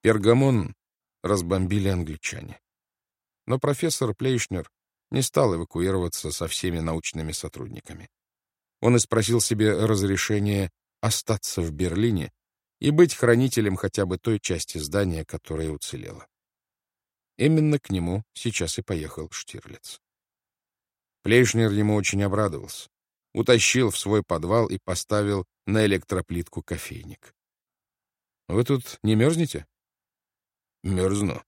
Пергамон разбомбили англичане. Но профессор Плейшнер не стал эвакуироваться со всеми научными сотрудниками. Он спросил себе разрешения остаться в Берлине и быть хранителем хотя бы той части здания, которая уцелела. Именно к нему сейчас и поехал Штирлиц. Плейшнер ему очень обрадовался. Утащил в свой подвал и поставил на электроплитку кофейник. — Вы тут не мерзнете? — Мерзну.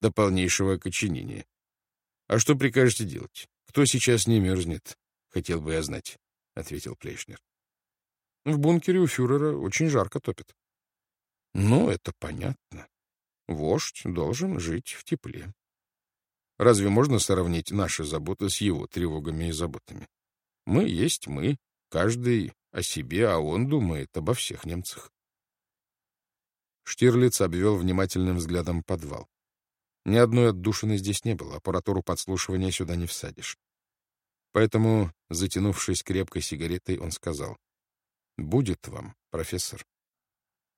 До полнейшего окоченения. — А что прикажете делать? Кто сейчас не мерзнет? Хотел бы я знать, — ответил Плейшнер. — В бункере у фюрера очень жарко топит. — Ну, это понятно. Вождь должен жить в тепле. Разве можно сравнить наши заботы с его тревогами и заботами? Мы есть мы, каждый о себе, а он думает обо всех немцах. Штирлиц обвел внимательным взглядом подвал. Ни одной отдушины здесь не было, аппаратуру подслушивания сюда не всадишь. Поэтому, затянувшись крепкой сигаретой, он сказал, «Будет вам, профессор».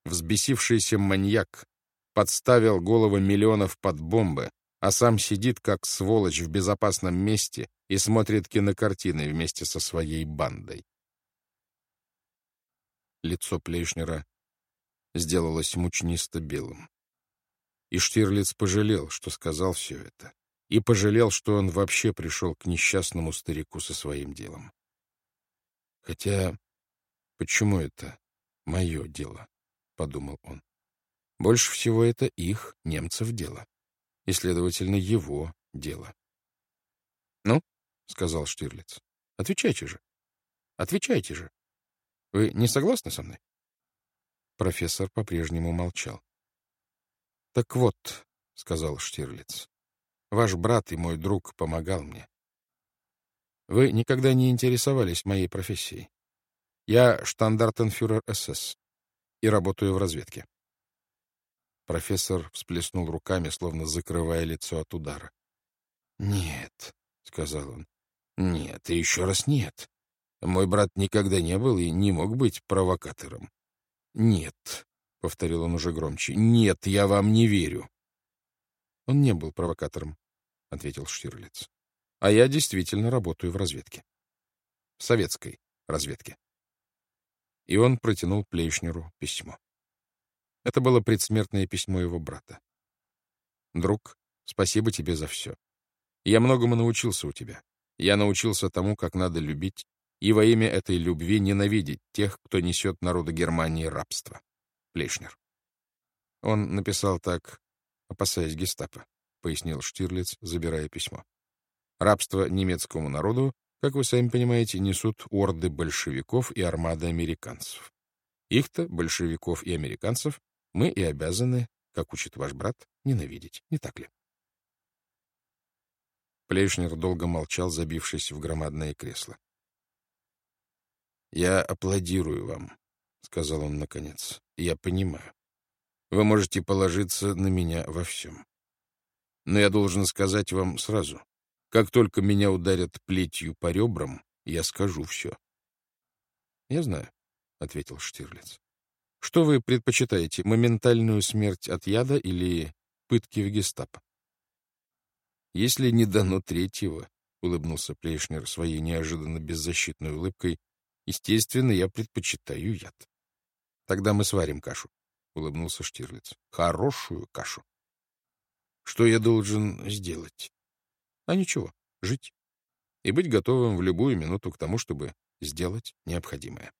Взбесившийся маньяк подставил головы миллионов под бомбы, а сам сидит, как сволочь, в безопасном месте и смотрит кинокартины вместе со своей бандой. Лицо Плейшнера сделалось мучнисто-белым. И Штирлиц пожалел, что сказал все это, и пожалел, что он вообще пришел к несчастному старику со своим делом. Хотя, почему это мое дело, — подумал он. Больше всего это их, немцев, дело, и, следовательно, его дело. — Ну, — сказал Штирлиц, — отвечайте же. Отвечайте же. Вы не согласны со мной? Профессор по-прежнему молчал. — Так вот, — сказал Штирлиц, — ваш брат и мой друг помогал мне. Вы никогда не интересовались моей профессией. Я штандартенфюрер СС и работаю в разведке. Профессор всплеснул руками, словно закрывая лицо от удара. — Нет, — сказал он, — нет, и еще раз нет. Мой брат никогда не был и не мог быть провокатором. «Нет», — повторил он уже громче, — «нет, я вам не верю». «Он не был провокатором», — ответил Штирлиц. «А я действительно работаю в разведке. В советской разведке». И он протянул Плейшнеру письмо. Это было предсмертное письмо его брата. «Друг, спасибо тебе за все. Я многому научился у тебя. Я научился тому, как надо любить, и во имя этой любви ненавидеть тех, кто несет народу Германии рабство. Плешнер. Он написал так, опасаясь гестапо, пояснил Штирлиц, забирая письмо. Рабство немецкому народу, как вы сами понимаете, несут орды большевиков и армады американцев. Их-то, большевиков и американцев, мы и обязаны, как учит ваш брат, ненавидеть, не так ли? Плейшнер долго молчал, забившись в громадное кресло. «Я аплодирую вам», — сказал он наконец. «Я понимаю. Вы можете положиться на меня во всем. Но я должен сказать вам сразу. Как только меня ударят плетью по ребрам, я скажу все». «Я знаю», — ответил Штирлиц. «Что вы предпочитаете, моментальную смерть от яда или пытки в гестапо?» «Если не дано третьего», — улыбнулся Плейшнер своей неожиданно беззащитной улыбкой, Естественно, я предпочитаю яд. Тогда мы сварим кашу, — улыбнулся Штирлиц. Хорошую кашу. Что я должен сделать? А ничего, жить. И быть готовым в любую минуту к тому, чтобы сделать необходимое.